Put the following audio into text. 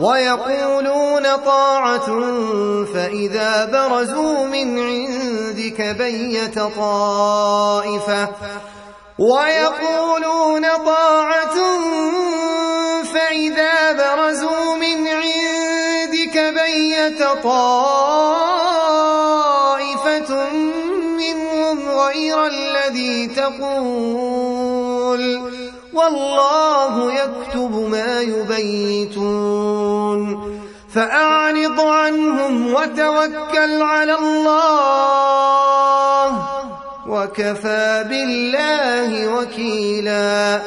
ويقولون طاعة فإذا برزوا من عندك بيت طائفة. ويقولون طاعة فإذا برزوا من عندك بيت طائفة منهم غير الذي تقول. والله يكتب يبيتون. فأعرض عنهم وتوكل على الله وكفى بالله وكيلا.